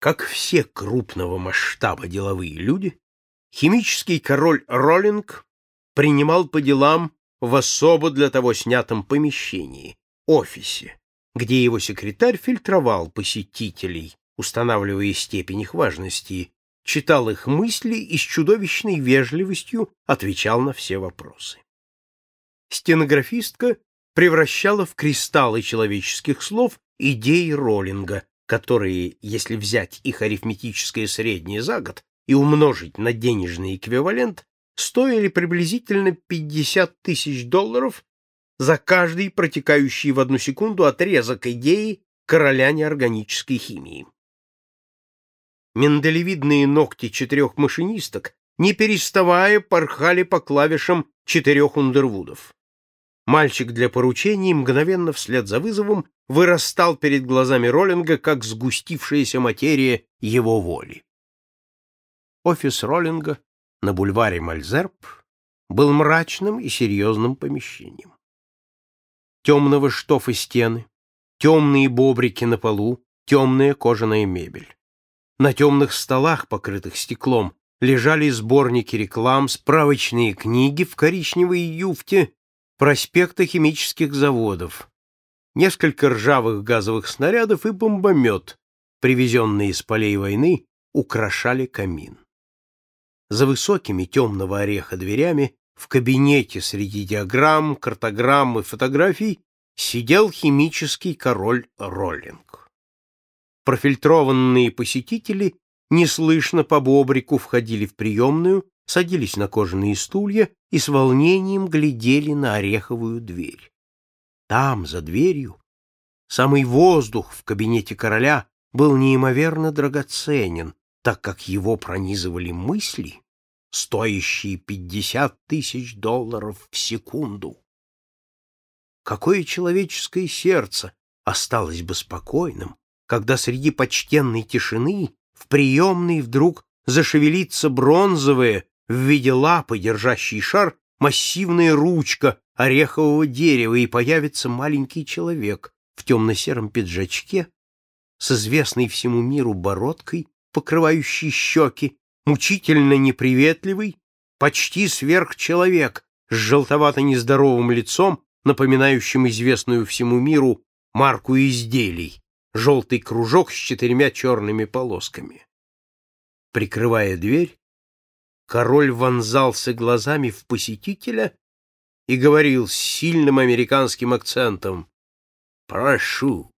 Как все крупного масштаба деловые люди, химический король Роллинг принимал по делам в особо для того снятом помещении, офисе, где его секретарь фильтровал посетителей, устанавливая степень их важности, читал их мысли и с чудовищной вежливостью отвечал на все вопросы. Стенографистка превращала в кристаллы человеческих слов идеи Роллинга, которые, если взять их арифметическое среднее за год и умножить на денежный эквивалент, стоили приблизительно 50 тысяч долларов за каждый протекающий в одну секунду отрезок идеи короля неорганической химии. Менделевидные ногти четырех машинисток, не переставая, порхали по клавишам четырех Ундервудов. Мальчик для поручений мгновенно вслед за вызовом вырастал перед глазами Роллинга, как сгустившаяся материя его воли. Офис Роллинга на бульваре Мальзерб был мрачным и серьезным помещением. Темного штофа стены, темные бобрики на полу, темная кожаная мебель. На темных столах, покрытых стеклом, лежали сборники реклам, справочные книги в коричневой юфте, проспекты химических заводов, несколько ржавых газовых снарядов и бомбомет, привезенные из полей войны, украшали камин. За высокими темного ореха дверями в кабинете среди диаграмм, картограмм и фотографий сидел химический король Роллинг. Профильтрованные посетители неслышно по бобрику входили в приемную, садились на кожаные стулья и с волнением глядели на ореховую дверь. Там, за дверью, самый воздух в кабинете короля был неимоверно драгоценен, так как его пронизывали мысли, стоящие пятьдесят тысяч долларов в секунду. Какое человеческое сердце осталось бы спокойным, когда среди почтенной тишины в приемной вдруг зашевелится бронзовая в виде лапы, держащий шар, массивная ручка орехового дерева, и появится маленький человек в темно-сером пиджачке с известной всему миру бородкой, покрывающей щеки, мучительно неприветливый, почти сверхчеловек с желтовато-нездоровым лицом, напоминающим известную всему миру марку изделий, желтый кружок с четырьмя черными полосками. Прикрывая дверь, король вонзался глазами в посетителя и говорил с сильным американским акцентом «Прошу,